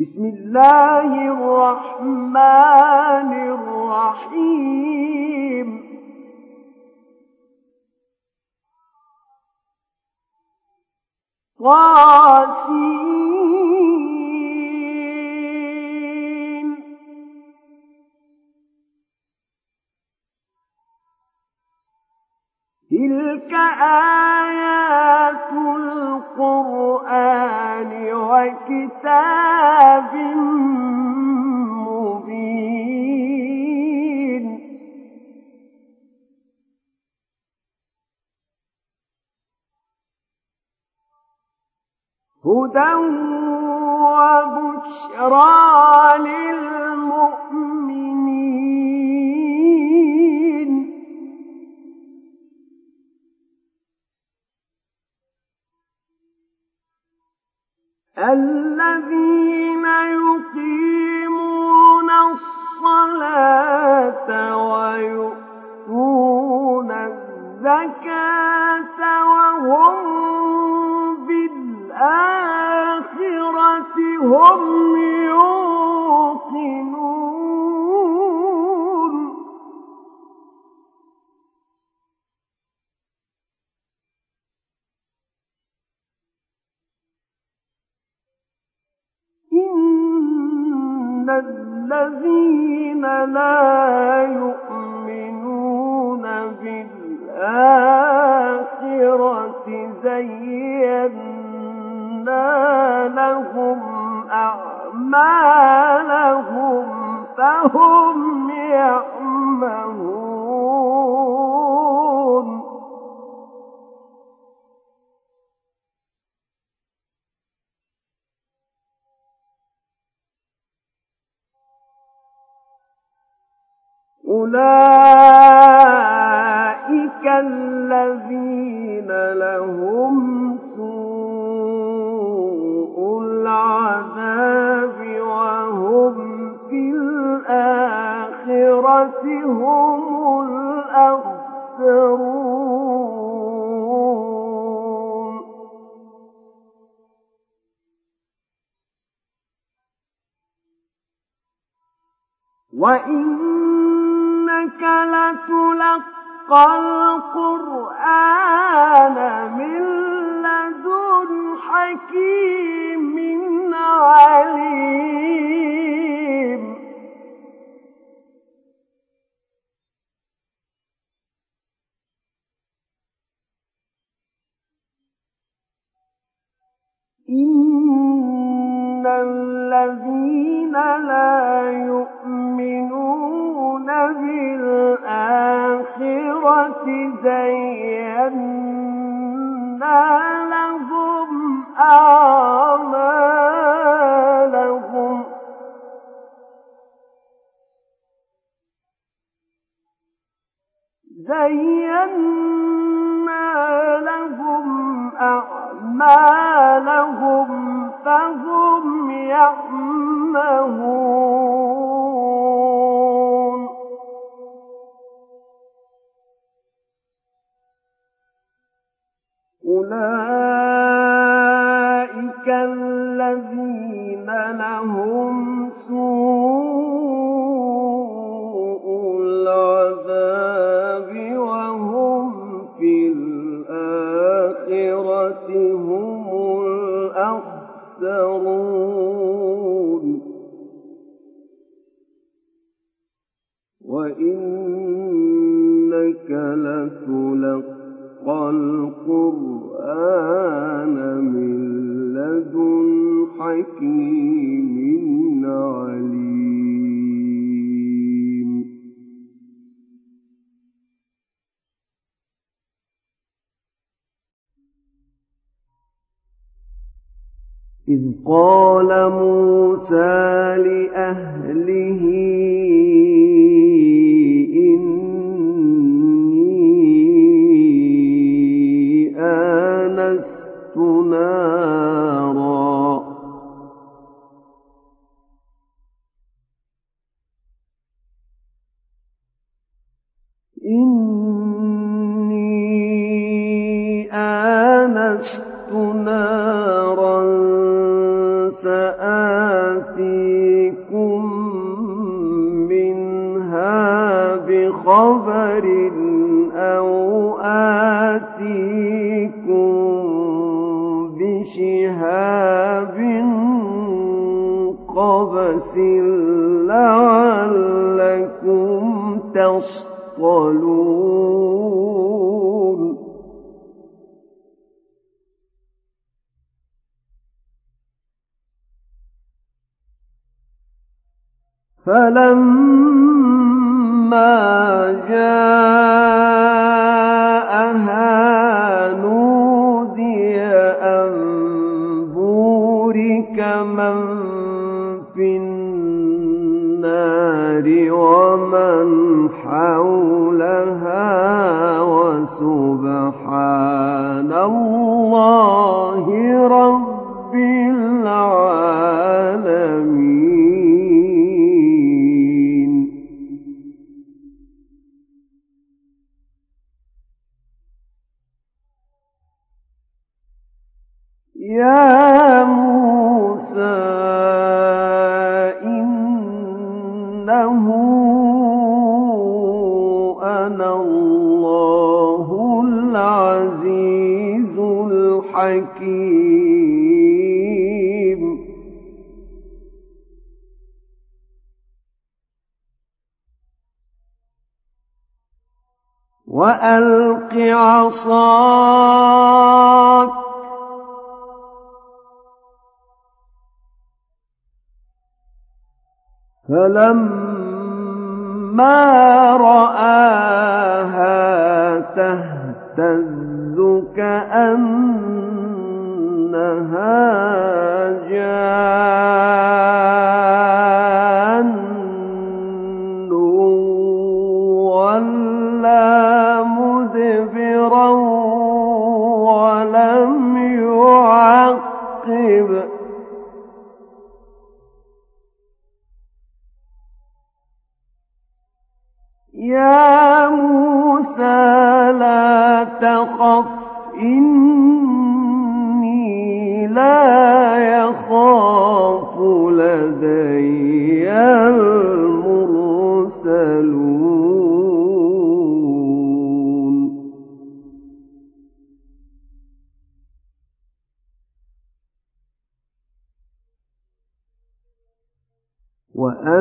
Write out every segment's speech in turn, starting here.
بسم الله الرحمن الرحيم. طاسين تلك آيات القرآن وكتاب مبين هدى وبشرى للمؤمنين الذين يقيمون الصلاة ويؤتون الزكاة وهم بالآخرة هم إن الذين لا يؤمنون بالآخرة زينا لهم أعمالهم فهم يعمهون أولئك قال موسى لأهله حكيم. وألق عصاك. فلما رآها تهتز كأن أنها جاءت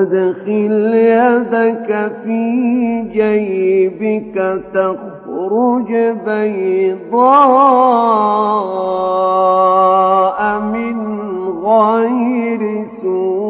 أدخل يدك في جيبك تخرج بيضاء من غير سوء.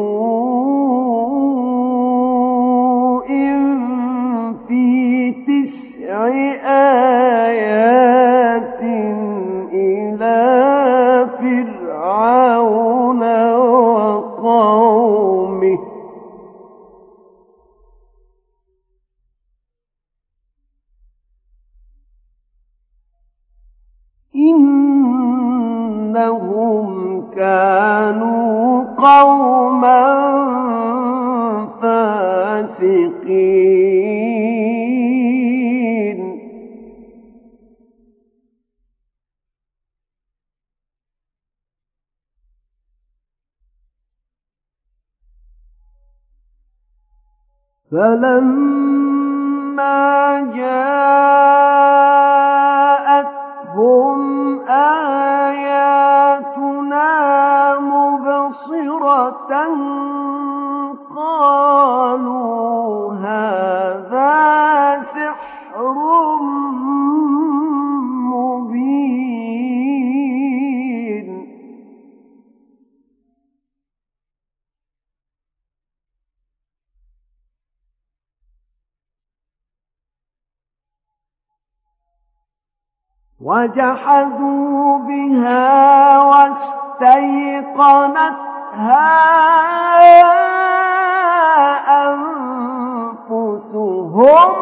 فلما جاء وجحدوا بها واستيقنتها أنفسهم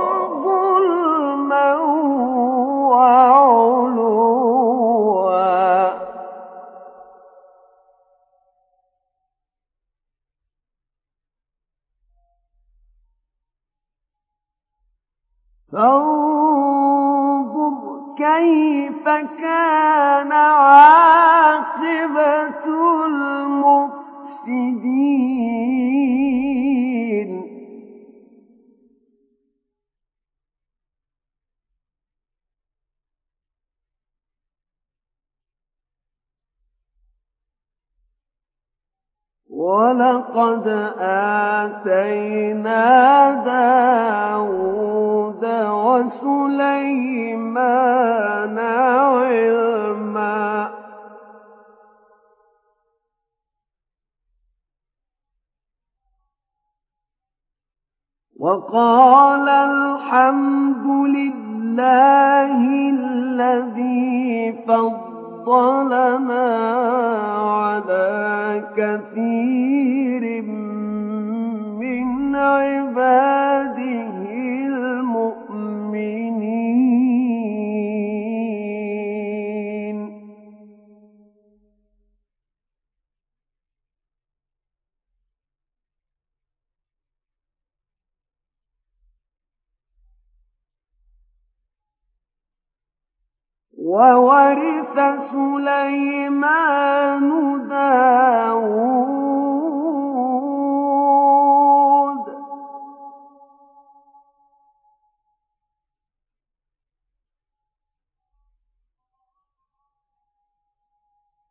كثير من عباده وورث سليمان داود.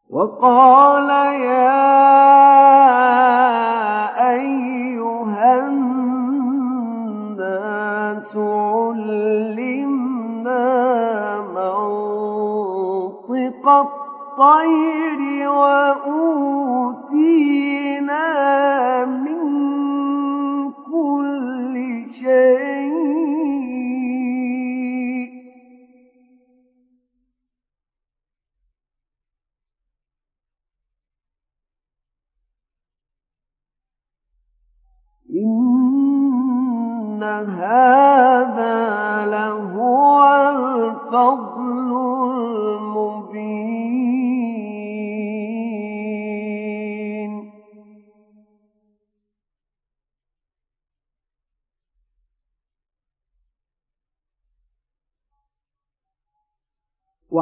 وقال يا الطير وأوتينا من كل شيء. إن هذا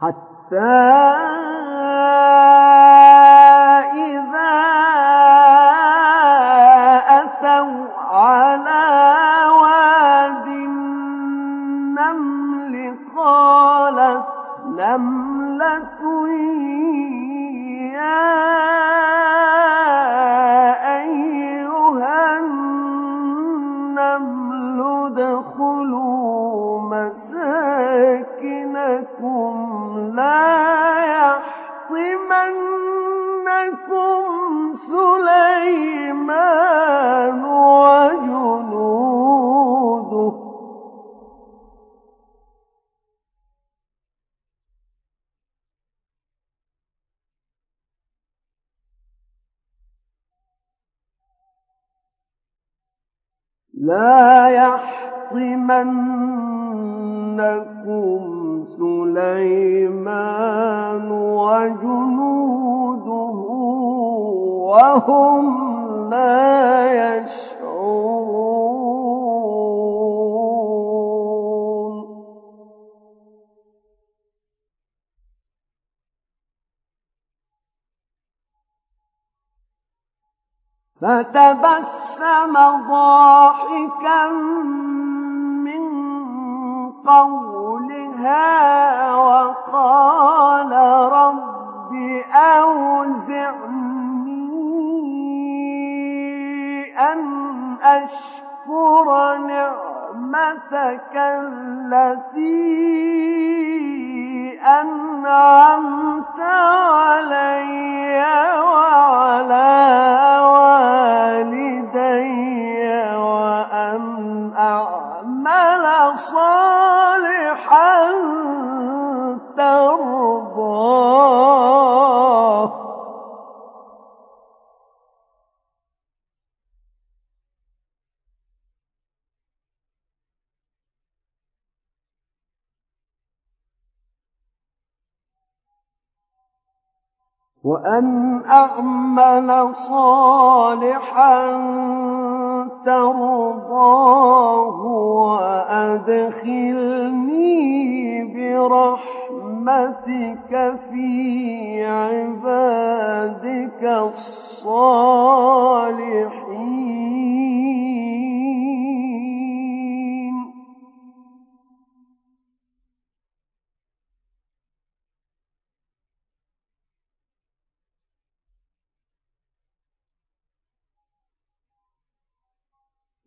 حتى ضاحكا وأن أعمل صالحا ترضاه وأدخلني برحمتك في عبادك الصالحين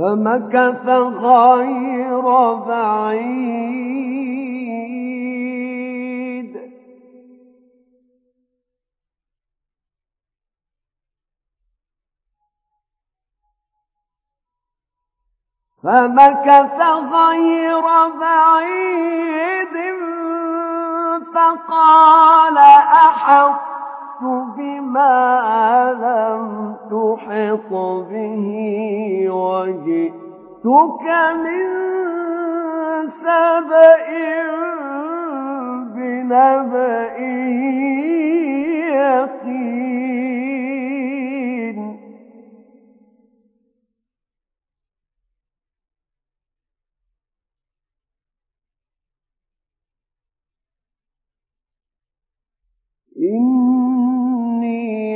فمكث غير بعيد. فمكث غير بعيد فقال أحطت بما لم تحط به وجئتك من سبأ بنبأ يقين. إني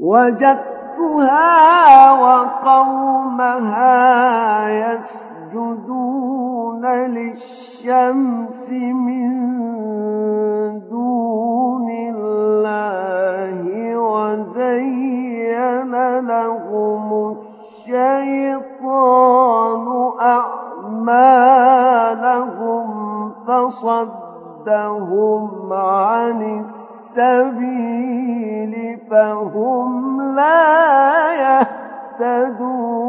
وجدتها وقومها يسجدون للشمس من دون الله وزين لهم الشيطان أعمالهم فصدهم عن السبيل فهم لا يهتدون.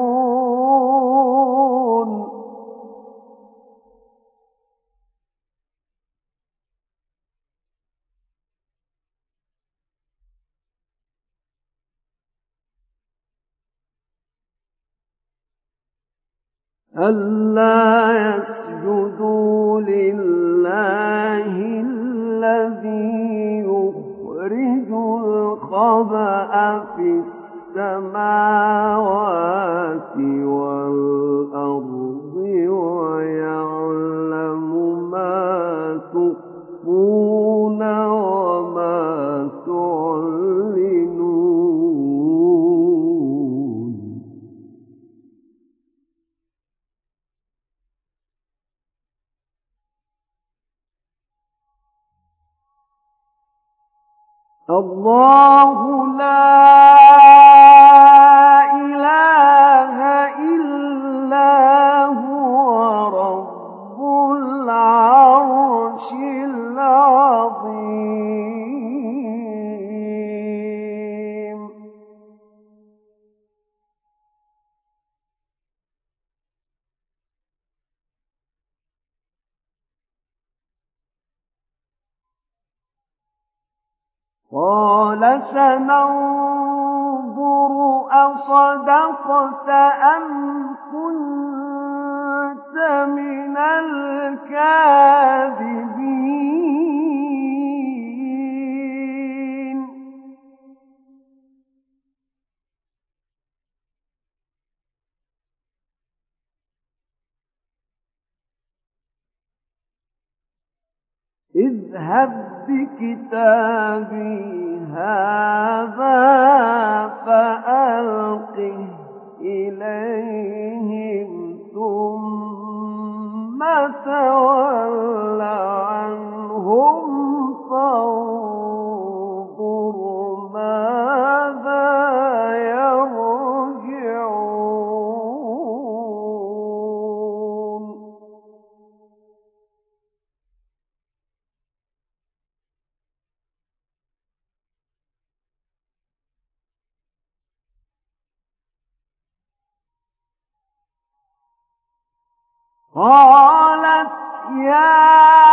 ألا يسجدوا لله الذي السماوات الله لا قالت يا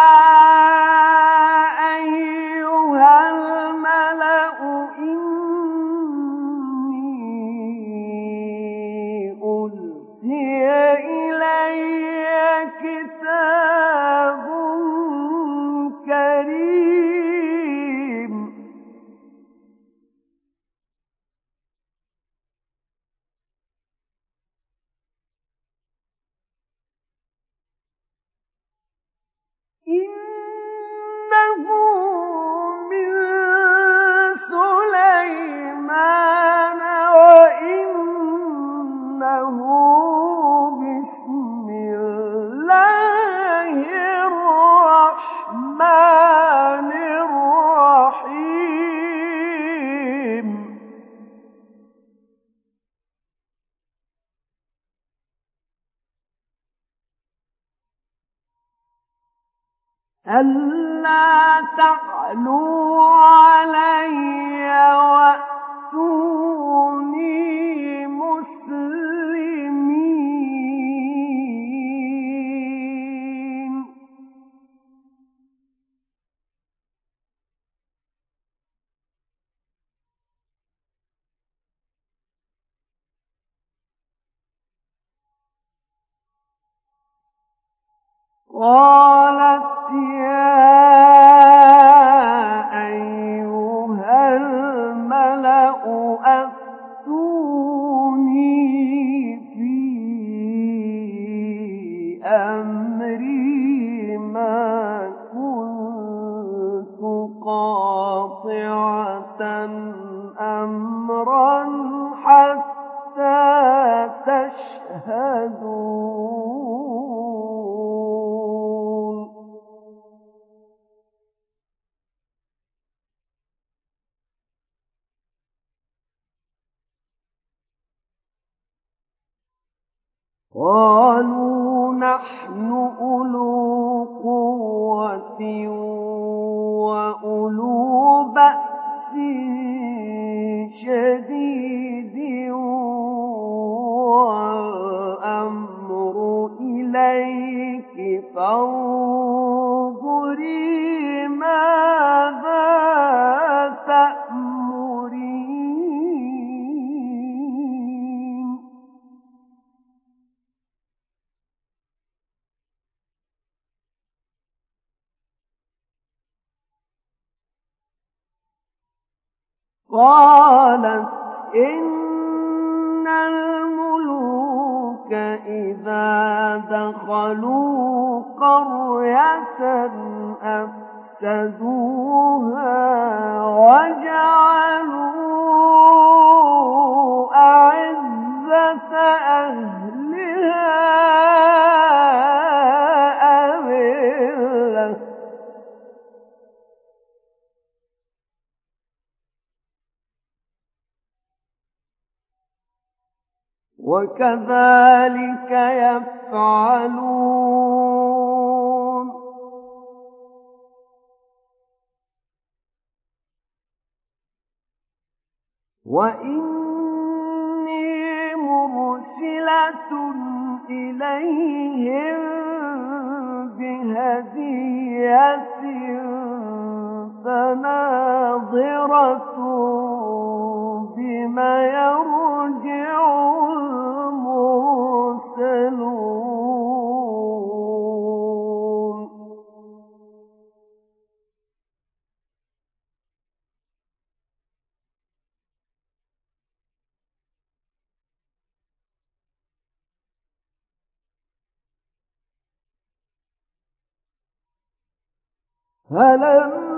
فلما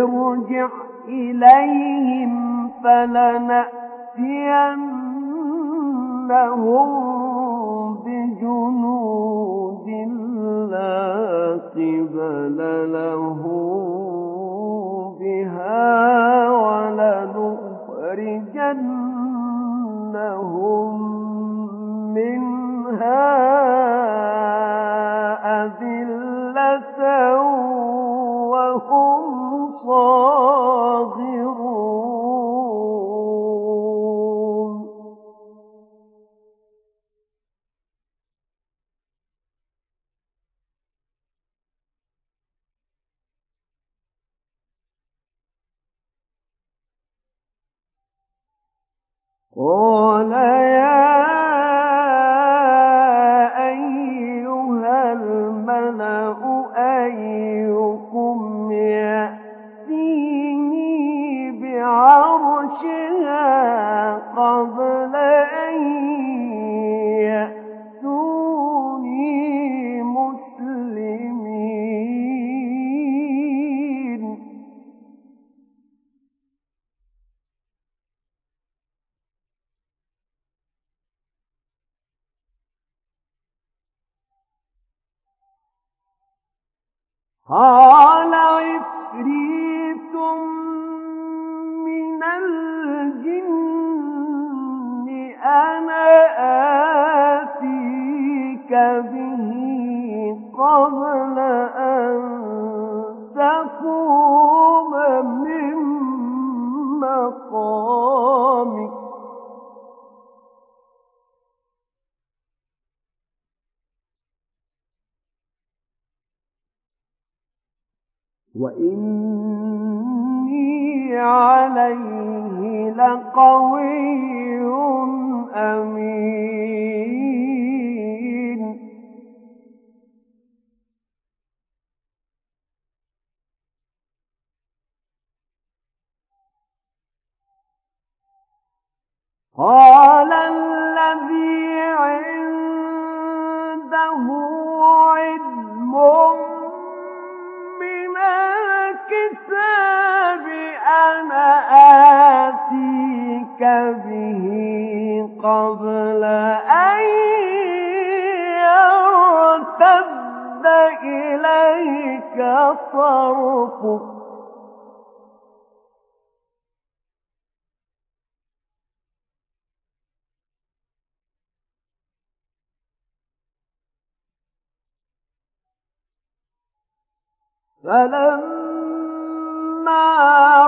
ارجع إليهم فلنأتينهم بجنود لا قبل لهم بها ولنخرجنهم منها صاغرون قال فلما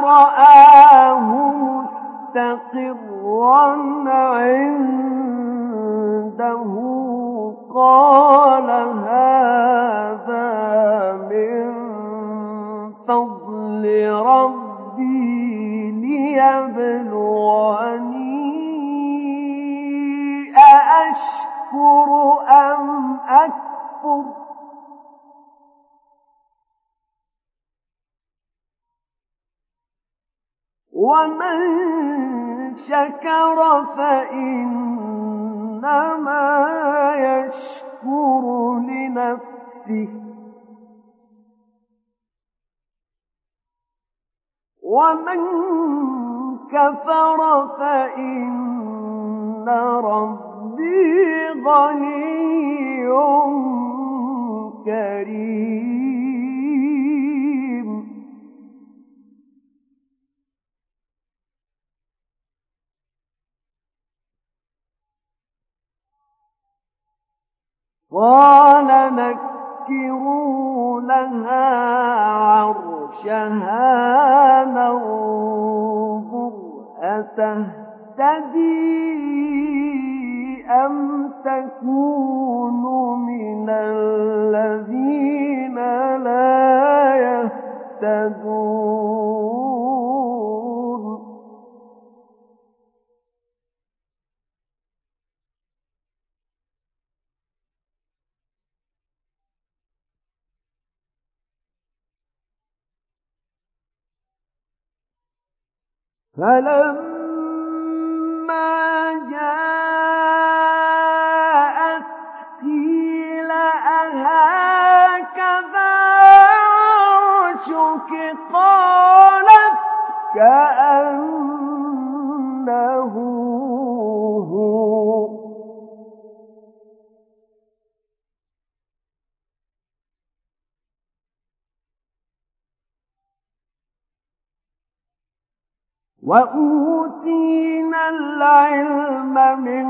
رآه مستقرا عنده قال هذا من فضل ربي ليبلوني أأشكر ومن شكر فإنما يشكر لنفسه ومن كفر فإن ربي غني كريم قال نكروا لها عرشها ننظر أتهتدي أم تكون من الذين لا يهتدون فلما جاءت قيل أهكذا عرشك؟ قالت كأنه وأوتينا العلم من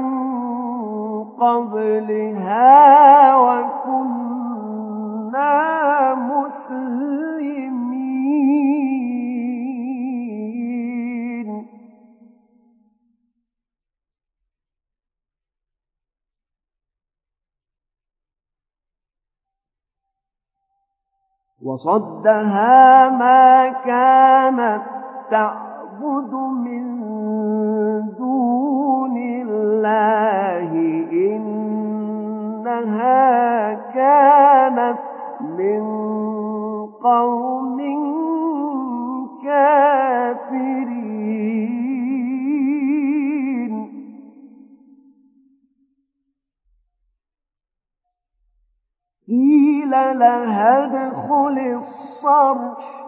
قبلها وكنا مسلمين وصدها ما كانت تعبد من دون الله إنها كانت من قوم كافرين. قيل لها ادخل الصرح.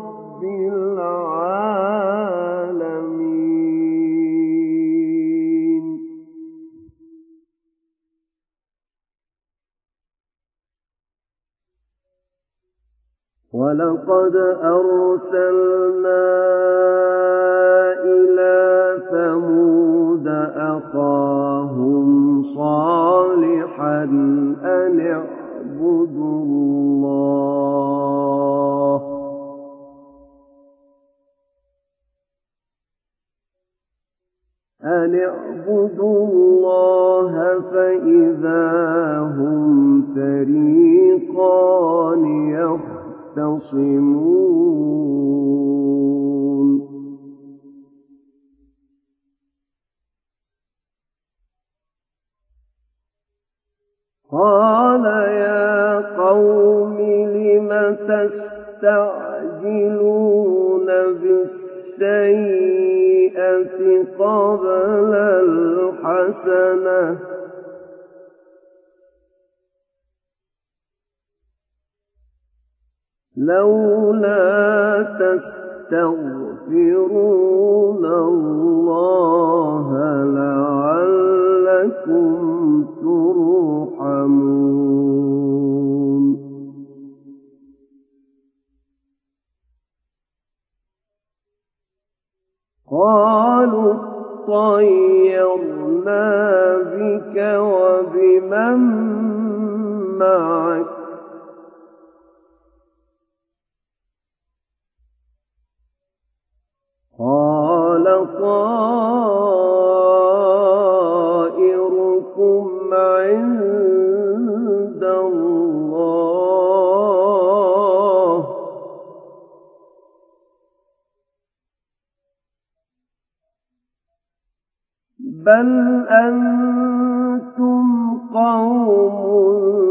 ولقد أرسلنا إلى ثمود أخاهم صالحا أن اعبدوا الله. أن اعبدوا الله فإذا هم فريقان يختصمون. قال يا قوم لم تستعجلون بالسيئة قبل الحسنة؟ لولا تستغفرون الله لعلكم ترحمون. قالوا طيرنا بك وبمن معك؟ قال طائركم عند الله. بل أنتم قوم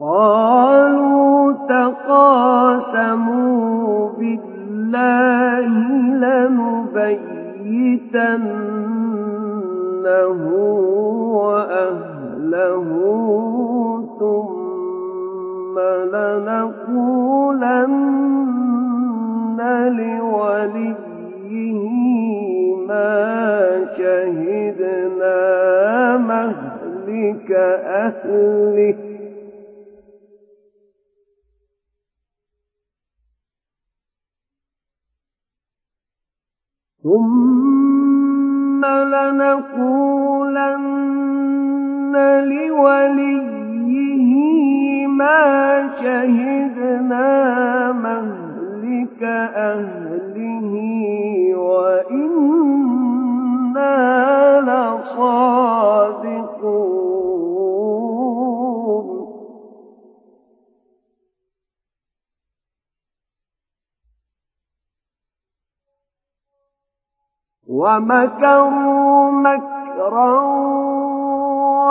قالوا تقاسموا بالله لنبيتنه وأهله ثم لنقولن لوليه ما شهدنا مهلك أهله ثم لنقولن لوليه ما شهدنا مهلك أهله وإنا لصادقون ومكروا مكرا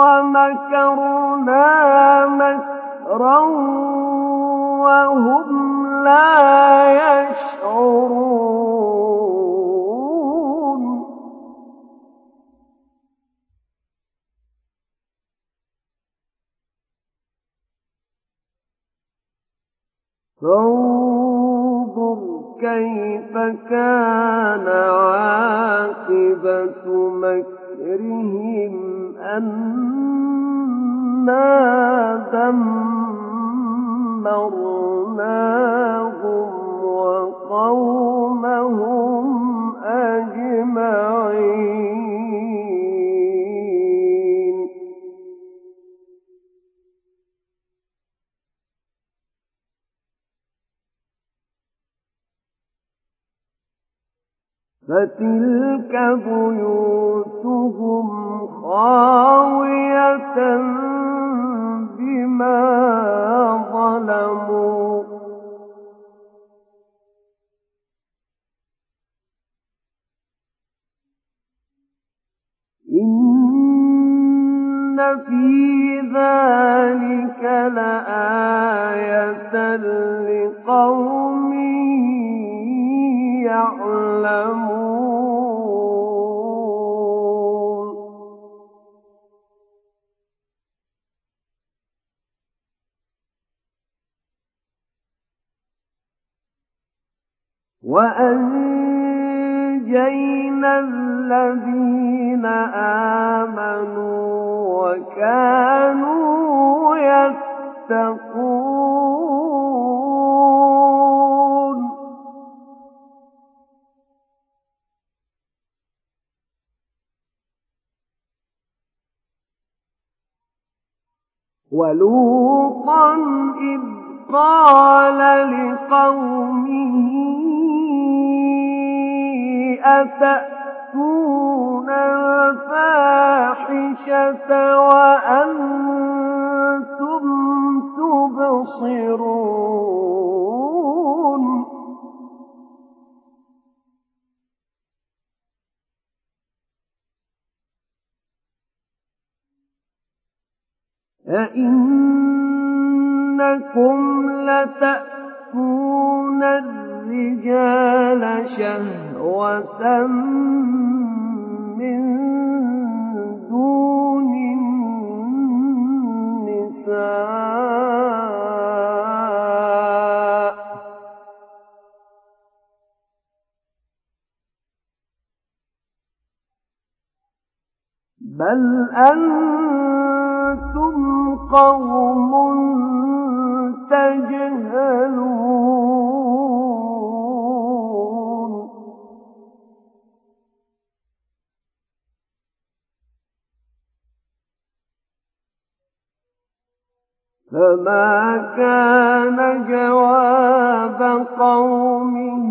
ومكرنا مكرا وهم لا يشعرون. فانظر كيف كان عاقبة مكرهم أنا دمرناهم وقومهم فتلك بيوتهم خاوية بما ظلموا. إن في ذلك لآية لقوم يعلمون. وأنجينا الذين آمنوا وكانوا يتقون. ولوطا إذ قال لقومه أتأتون الفاحشة وأنتم تبصرون أئنكم لتأتون الرجال شهوة من دون النساء. بل أنتم قوم تجهلون. فما كان جواب قومه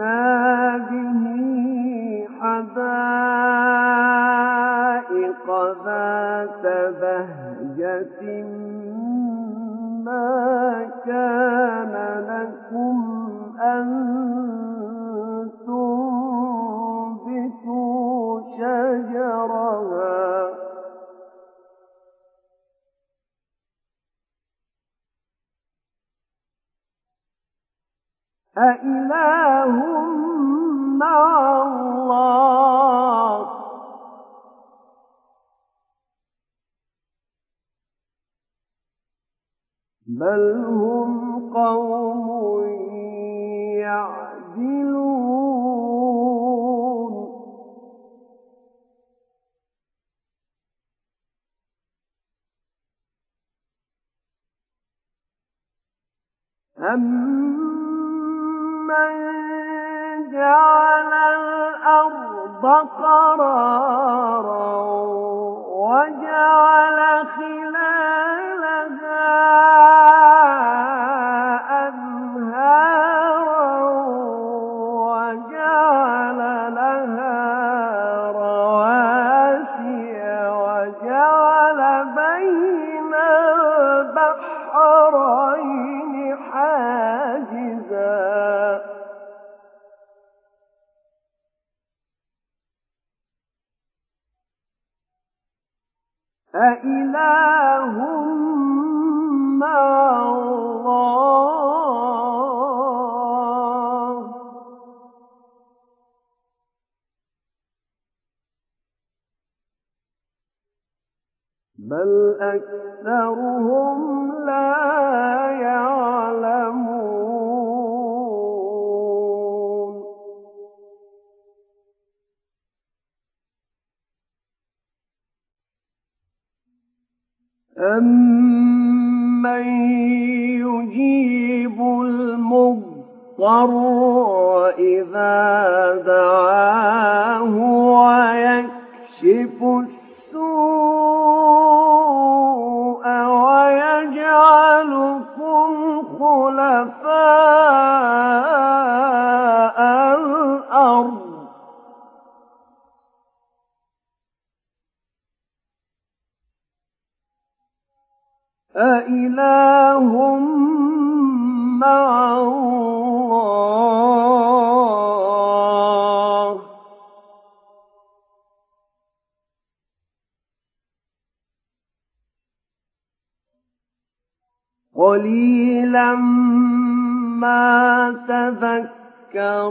ما أَمَّن يُجِيبُ الْمُضْطَرَّ إِذَا دَعَاهُ وَيَكْشِفُ السُّوءَ وَيَجْعَلُكُمْ خُلَفَاءَ أإله مع الله. قليلا ما تذكرون.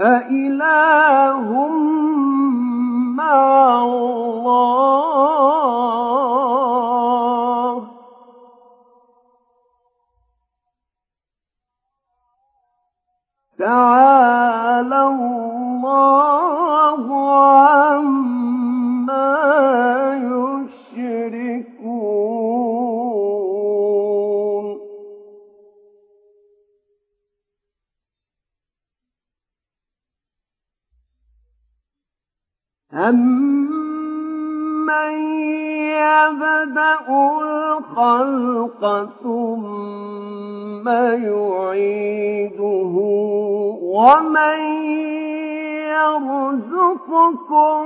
أإله مع الله تعالى الله عما أَمَّن يَبْدَأُ الْخَلْقَ ثُمَّ يُعِيدُهُ وَمَن يَرْزُقُكُم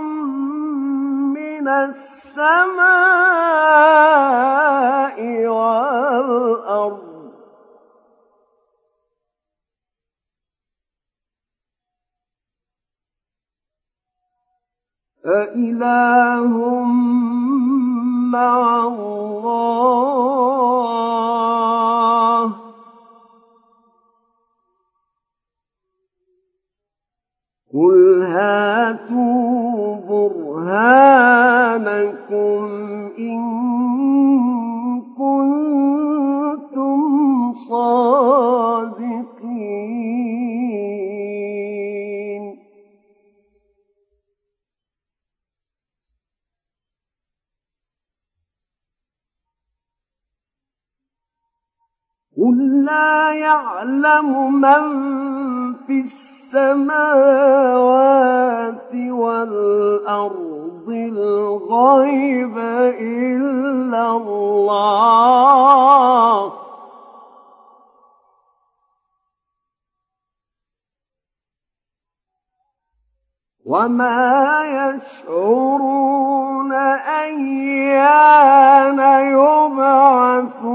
مِّنَ السَّمَاءِ وَالْأَرْضِ أإله مع الله قل هاتوا برهانكم إن كنتم صادقين قُل لَّا يَعْلَمُ مَن فِي السَّمَاوَاتِ وَالْأَرْضِ الْغَيْبَ إِلَّا اللَّهُ ۚ وَمَا يَشْعُرُونَ أَيَّانَ يُبْعَثُونَ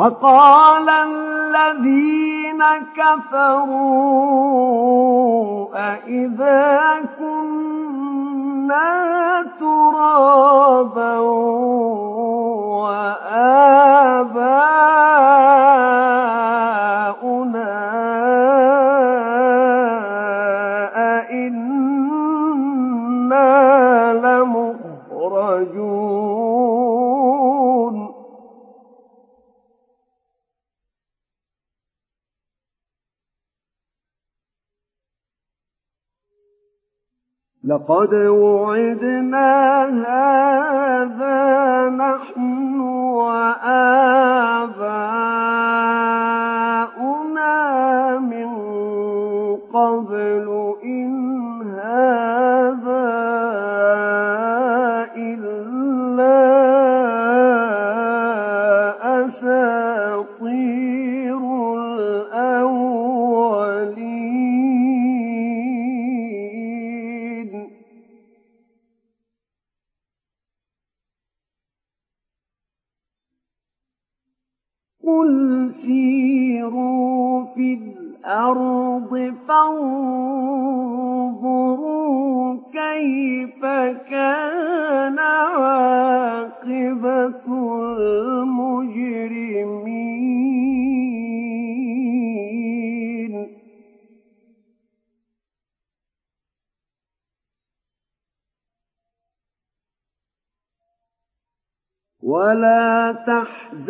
وقال الذين كفروا أئذا كنا ترابا وآباؤنا لقد وعدنا هذا نحن وآباؤنا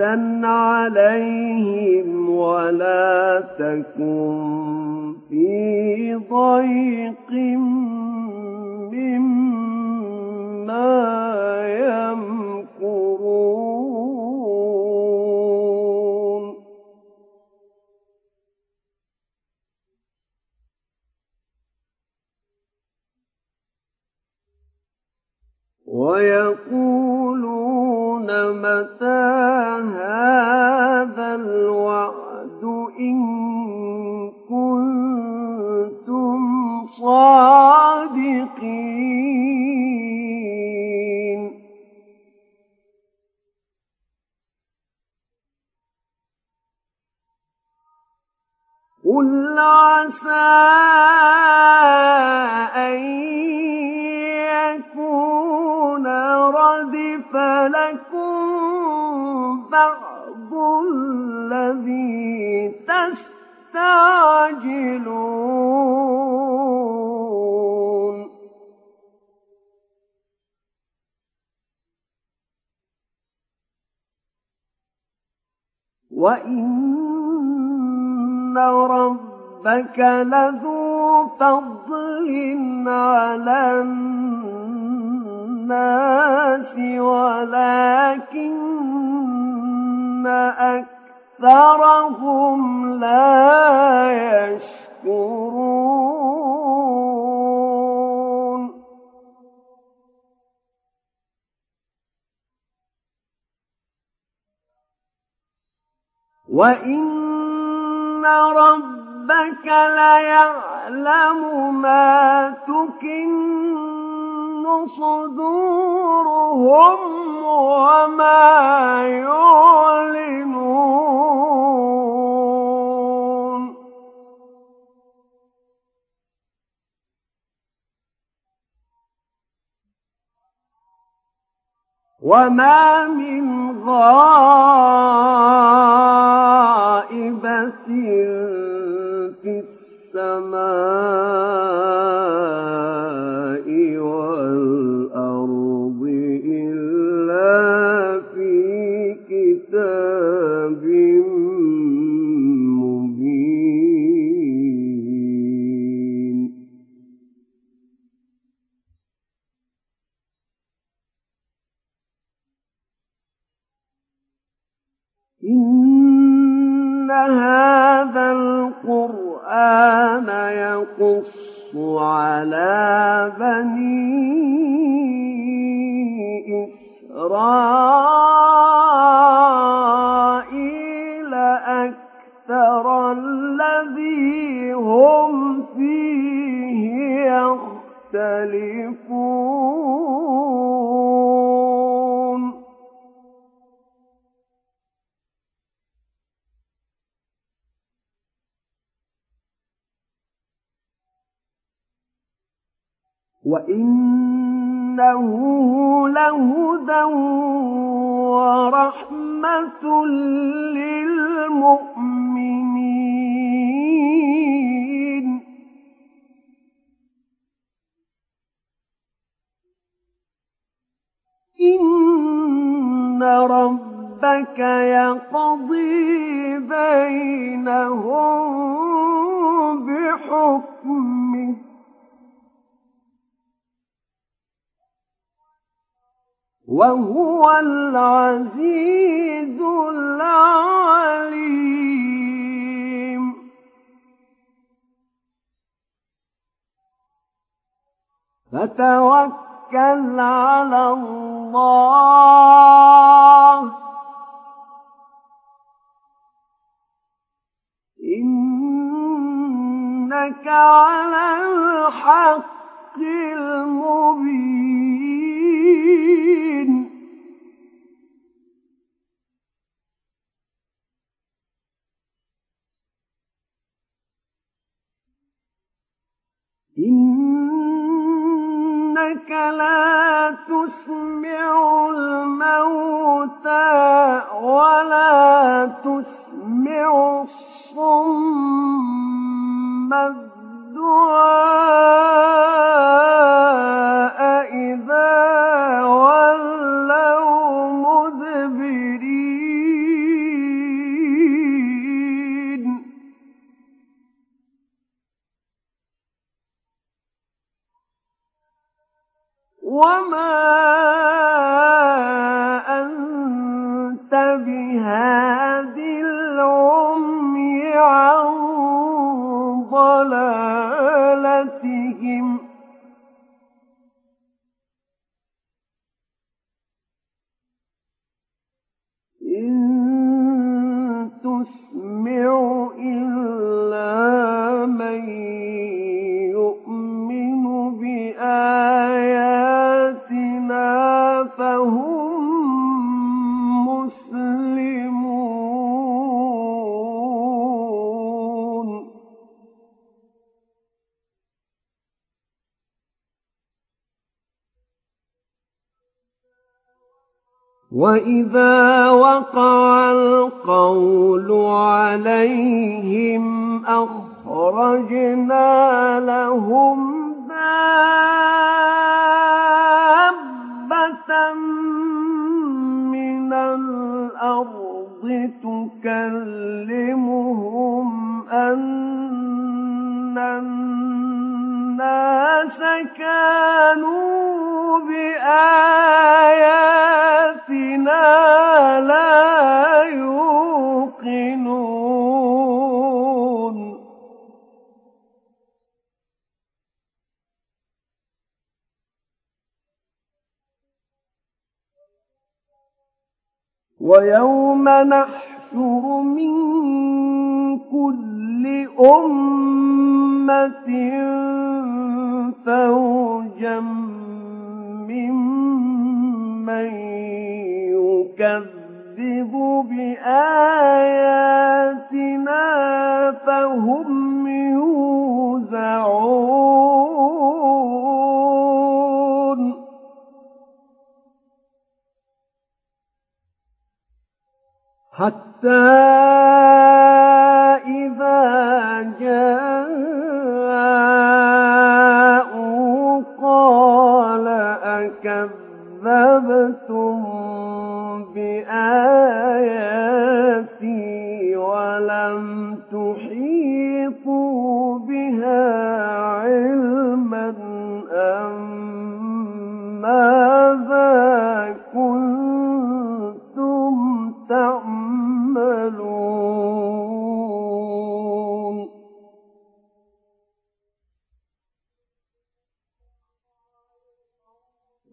تحزن عليهم ولا تكن في ضيق وإن ربك ليعلم ما تكن صدورهم وما يعلنون وما من غائبة في السماء وهو العزيز العليم. فتوكل على الله. إنك على الحق المبين. إنك لا تسمع الموتى ولا تسمع وإذا وقع القول عليهم أخرجنا لهم دابة من الأرض تكلمهم أن الناس كانوا بآياتنا لا يوقنون ويوم نحشر من كل أمة فوجا ممن يكذب بآياتنا فهم يوزعون. حتى إذا جاءوا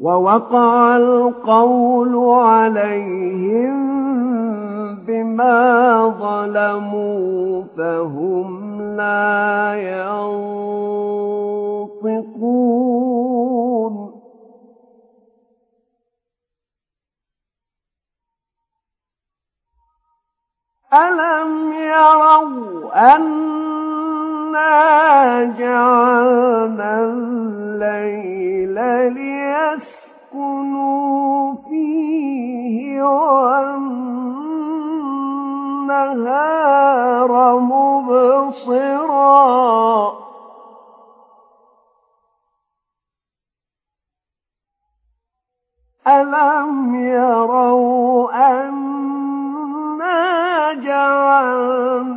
ووقع القول عليهم بما ظلموا فهم لا ينطقون. ألم يروا أنا جعلنا الليل ليسكنوا فيه والنهار مبصرا. ألم يروا أنا جعلنا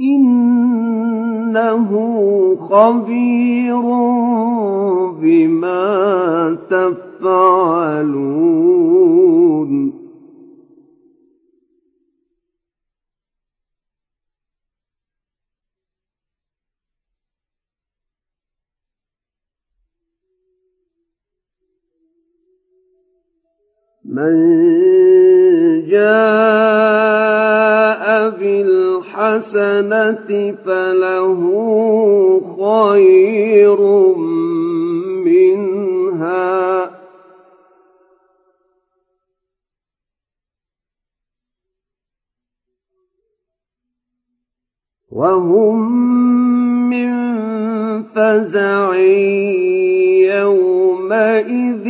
إنه خبير بما تفعلون. من جاء بالحسنة فله خير منها. وهم من فزع يومئذ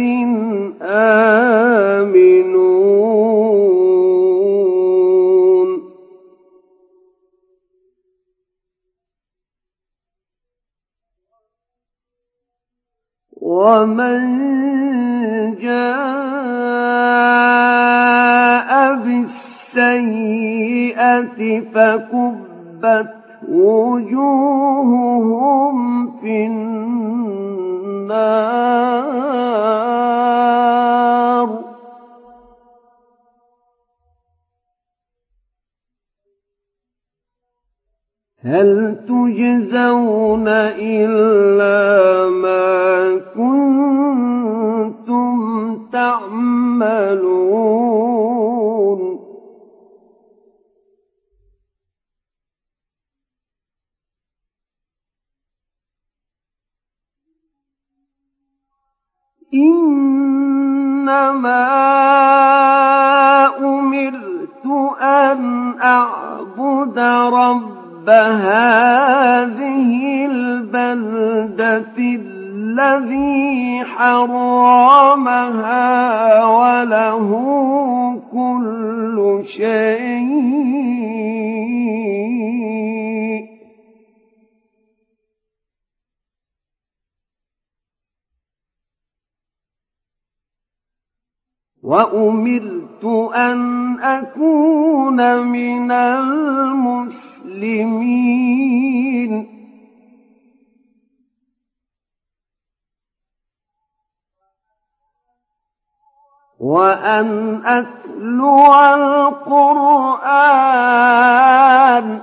آمنون. ومن جاء بالسيئة فكبت وجوههم في النار هل تجزون إلا ما كنتم تعملون؟ إنما أمرت أن أعبد ربي رَبَّ هَٰذِهِ الْبَلْدَةِ الَّذِي حَرَّمَهَا وَلَهُ كُلُّ شَيْءٍ ۖ. وَأُمِرْتُ أَنْ أَكُونَ مِنَ الْمُسْلِمِينَ. وَأَنْ أَتْلُوَ الْقُرْآنَ ۖ.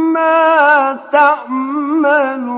ما تعملون